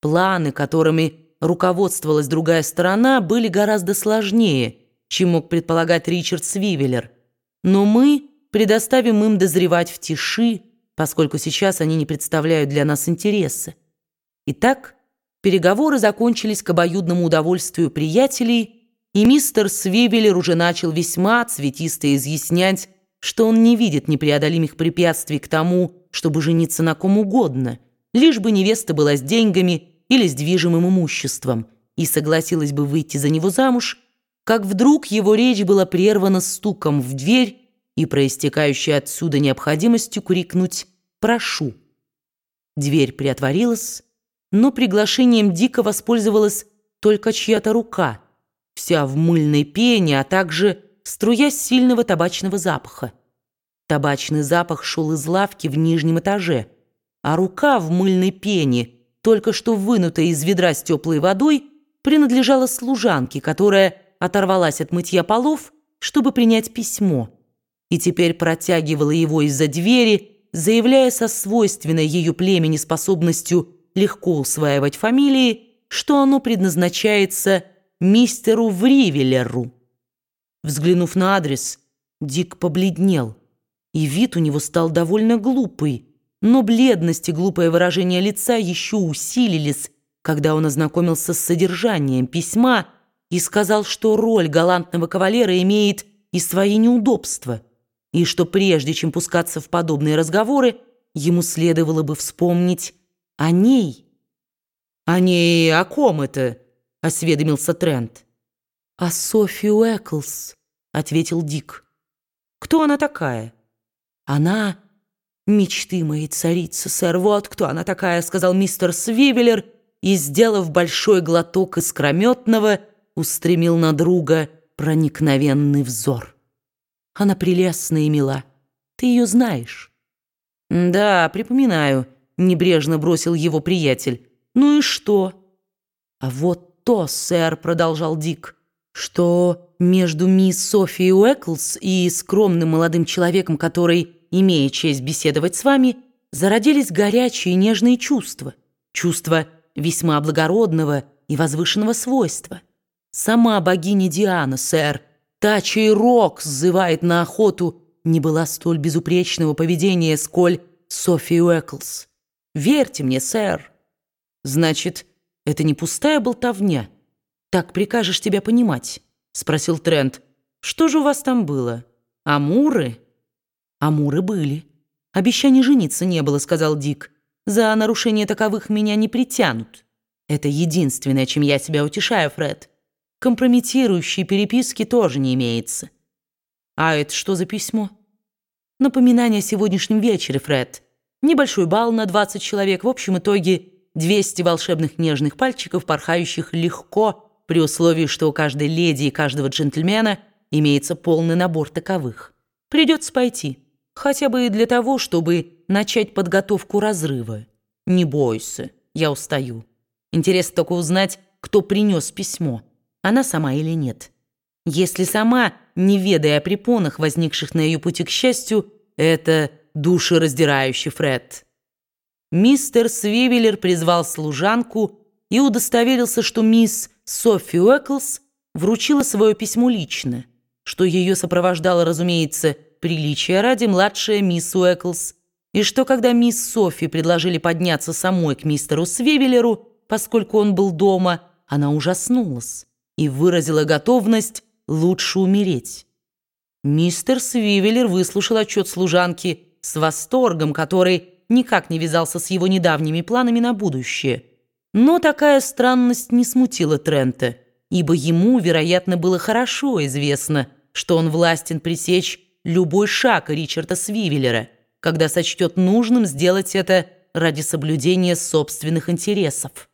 Планы, которыми руководствовалась другая сторона, были гораздо сложнее, чем мог предполагать Ричард Свивеллер. Но мы предоставим им дозревать в тиши, поскольку сейчас они не представляют для нас интереса. Итак, переговоры закончились к обоюдному удовольствию приятелей, и мистер Свивеллер уже начал весьма цветисто изъяснять, что он не видит непреодолимых препятствий к тому, чтобы жениться на ком угодно, лишь бы невеста была с деньгами или с движимым имуществом и согласилась бы выйти за него замуж, как вдруг его речь была прервана стуком в дверь и проистекающей отсюда необходимостью крикнуть «Прошу». Дверь приотворилась, но приглашением дико воспользовалась только чья-то рука, вся в мыльной пене, а также струя сильного табачного запаха. Табачный запах шел из лавки в нижнем этаже, а рука в мыльной пене – только что вынутая из ведра с теплой водой, принадлежала служанке, которая оторвалась от мытья полов, чтобы принять письмо, и теперь протягивала его из-за двери, заявляя со свойственной ее племени способностью легко усваивать фамилии, что оно предназначается мистеру Вривелеру. Взглянув на адрес, Дик побледнел, и вид у него стал довольно глупый, но бледность и глупое выражение лица еще усилились, когда он ознакомился с содержанием письма и сказал, что роль галантного кавалера имеет и свои неудобства, и что прежде чем пускаться в подобные разговоры, ему следовало бы вспомнить о ней. «О ней о ком это?» — осведомился Трент. «О Софи Уэклс», — ответил Дик. «Кто она такая?» «Она...» «Мечты моей царицы, сэр, вот кто она такая», — сказал мистер Свивеллер и, сделав большой глоток искрометного, устремил на друга проникновенный взор. «Она прелестная и мила. Ты ее знаешь?» «Да, припоминаю», — небрежно бросил его приятель. «Ну и что?» «А вот то, сэр», — продолжал Дик, «что между мисс Софией Уэклс и скромным молодым человеком, который...» имея честь беседовать с вами, зародились горячие и нежные чувства, чувства весьма благородного и возвышенного свойства. Сама богиня Диана, сэр, та, чей рок сзывает на охоту, не была столь безупречного поведения, сколь Софи Уэклс. Верьте мне, сэр. Значит, это не пустая болтовня? Так прикажешь тебя понимать? Спросил Трент. Что же у вас там было? Амуры? Амуры были. Обещаний жениться не было, сказал Дик. За нарушение таковых меня не притянут. Это единственное, чем я себя утешаю, Фред. Компрометирующей переписки тоже не имеется. А это что за письмо? Напоминание о сегодняшнем вечере, Фред. Небольшой бал на 20 человек. В общем итоге 200 волшебных нежных пальчиков, порхающих легко, при условии, что у каждой леди и каждого джентльмена имеется полный набор таковых. Придется пойти. Хотя бы и для того, чтобы начать подготовку разрыва. Не бойся, я устаю. Интересно только узнать, кто принес письмо, она сама или нет. Если сама, не ведая о препонах, возникших на ее пути к счастью, это душераздирающий Фред. Мистер Свивеллер призвал служанку и удостоверился, что мисс Софи Уэклс вручила свое письмо лично, что ее сопровождала, разумеется, приличия ради младшая мисс Уэклс, и что когда мисс Софи предложили подняться самой к мистеру Свивеллеру, поскольку он был дома, она ужаснулась и выразила готовность лучше умереть. Мистер Свивеллер выслушал отчет служанки с восторгом, который никак не вязался с его недавними планами на будущее. Но такая странность не смутила Трента, ибо ему, вероятно, было хорошо известно, что он властен пресечь любой шаг Ричарда Свивеллера, когда сочтет нужным сделать это ради соблюдения собственных интересов.